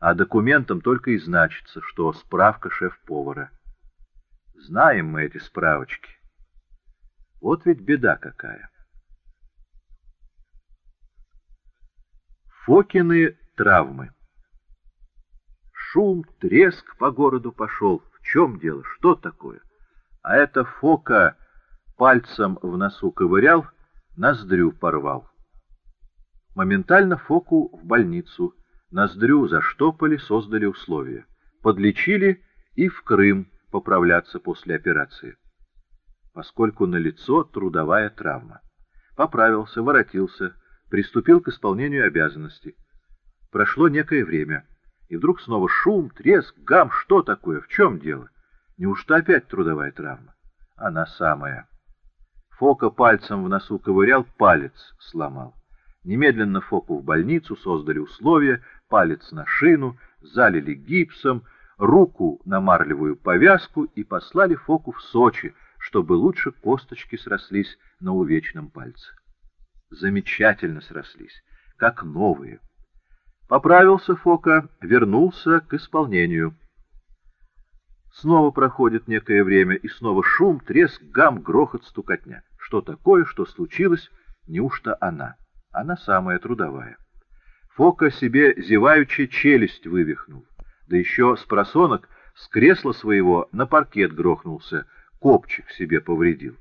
а документом только и значится, что справка шеф-повара. Знаем мы эти справочки. Вот ведь беда какая. Фокины травмы. Шум, треск по городу пошел. В чем дело? Что такое? А это Фока пальцем в носу ковырял, ноздрю порвал. Моментально Фоку в больницу. Ноздрю заштопали, создали условия. Подлечили и в Крым поправляться после операции. Поскольку на лицо трудовая травма. Поправился, воротился, приступил к исполнению обязанностей. Прошло некое время, и вдруг снова шум, треск, гам, что такое, в чем дело? Неужто опять трудовая травма? Она самая. Фока пальцем в носу ковырял, палец сломал. Немедленно Фоку в больницу, создали условия, палец на шину, залили гипсом, руку на марлевую повязку и послали Фоку в Сочи, чтобы лучше косточки срослись на увечном пальце. Замечательно срослись, как новые. Поправился Фока, вернулся к исполнению. Снова проходит некое время, и снова шум, треск, гам, грохот, стукотня. Что такое, что случилось, неужто она? Она самая трудовая. Фока себе зеваючи челюсть вывихнул, да еще с просонок с кресла своего на паркет грохнулся, копчик себе повредил.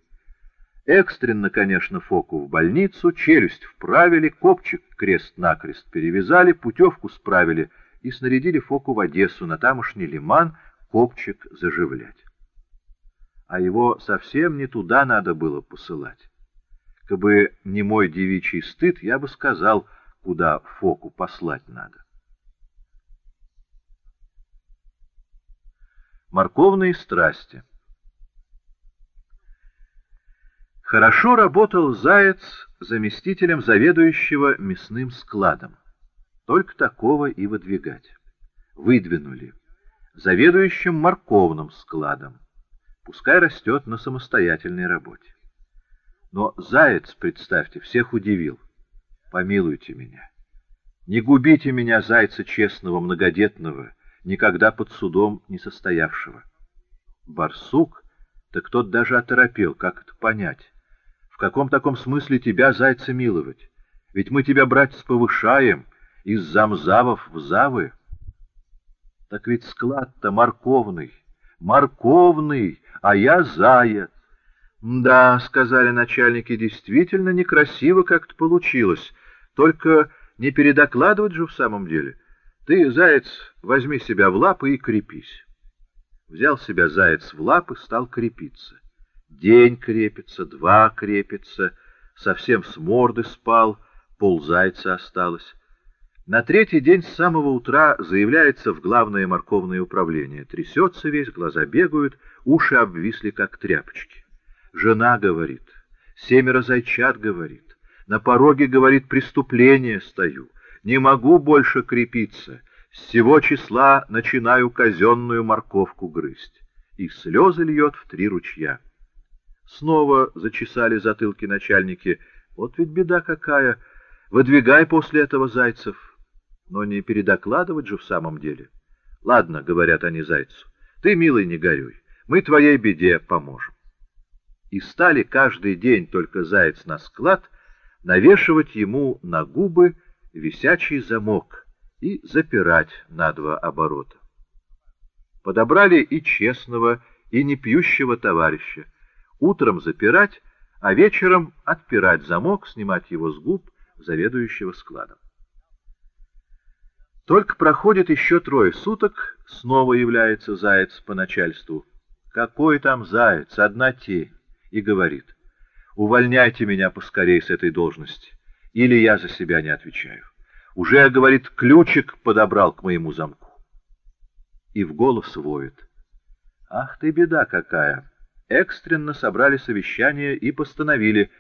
Экстренно, конечно, Фоку в больницу, челюсть вправили, копчик крест-накрест перевязали, путевку справили и снарядили Фоку в Одессу на тамошний лиман копчик заживлять а его совсем не туда надо было посылать. Кабы не мой девичий стыд, я бы сказал, куда Фоку послать надо. Морковные страсти Хорошо работал Заяц заместителем заведующего мясным складом. Только такого и выдвигать. Выдвинули. Заведующим морковным складом. Пускай растет на самостоятельной работе. Но заяц, представьте, всех удивил. Помилуйте меня. Не губите меня, зайца честного, многодетного, никогда под судом не состоявшего. Барсук, так тот даже оторопел, как это понять? В каком таком смысле тебя, зайца, миловать? Ведь мы тебя, братец, повышаем из замзавов в завы. Так ведь склад-то морковный, морковный, а я заяц. «Да», — сказали начальники, — «действительно некрасиво как-то получилось. Только не передокладывать же в самом деле. Ты, заяц, возьми себя в лапы и крепись». Взял себя заяц в лапы, стал крепиться. День крепится, два крепится, совсем с морды спал, пол зайца осталось. На третий день с самого утра заявляется в главное морковное управление. Трясется весь, глаза бегают, уши обвисли, как тряпочки. Жена говорит, семеро зайчат говорит, на пороге, говорит, преступление стою, не могу больше крепиться, с сего числа начинаю казенную морковку грызть. И слезы льет в три ручья. Снова зачесали затылки начальники. Вот ведь беда какая! Выдвигай после этого зайцев. Но не передокладывать же в самом деле. Ладно, говорят они зайцу, ты, милый, не горюй, мы твоей беде поможем. И стали каждый день только заяц на склад навешивать ему на губы висячий замок и запирать на два оборота. Подобрали и честного, и непьющего товарища. Утром запирать, а вечером отпирать замок, снимать его с губ заведующего складом. Только проходит еще трое суток, снова является заяц по начальству. Какой там заяц, одна тень, и говорит, увольняйте меня поскорей с этой должности, или я за себя не отвечаю. Уже, говорит, ключик подобрал к моему замку. И в голос воет. Ах ты, беда какая! Экстренно собрали совещание и постановили,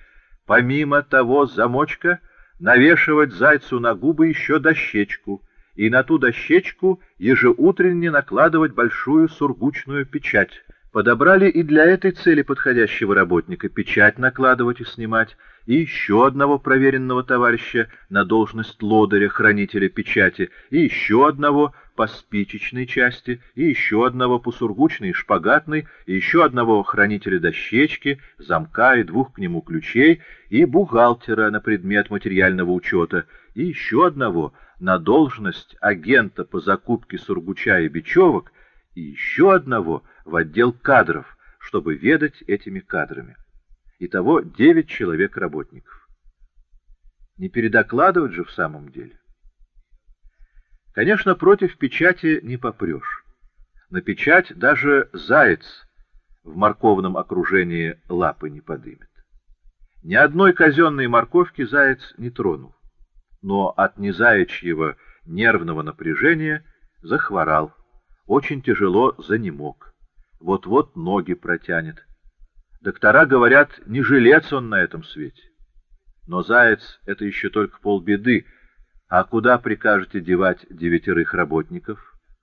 помимо того замочка, навешивать зайцу на губы еще дощечку — и на ту дощечку ежеутренне накладывать большую сургучную печать. Подобрали и для этой цели подходящего работника печать накладывать и снимать, и еще одного проверенного товарища на должность лодыря, хранителя печати, и еще одного по спичечной части, и еще одного по сургучной и шпагатной, и еще одного хранителя дощечки, замка и двух к нему ключей, и бухгалтера на предмет материального учета, и еще одного на должность агента по закупке сургуча и бечевок, и еще одного в отдел кадров, чтобы ведать этими кадрами. Итого девять человек работников. Не передокладывать же в самом деле. Конечно, против печати не попрешь. На печать даже заяц в морковном окружении лапы не подымет. Ни одной казенной морковки заяц не тронул, но от незаячьего нервного напряжения захворал, очень тяжело занемог, вот-вот ноги протянет. Доктора говорят, не жилец он на этом свете. Но заяц — это еще только полбеды, а куда прикажете девать девятерых работников?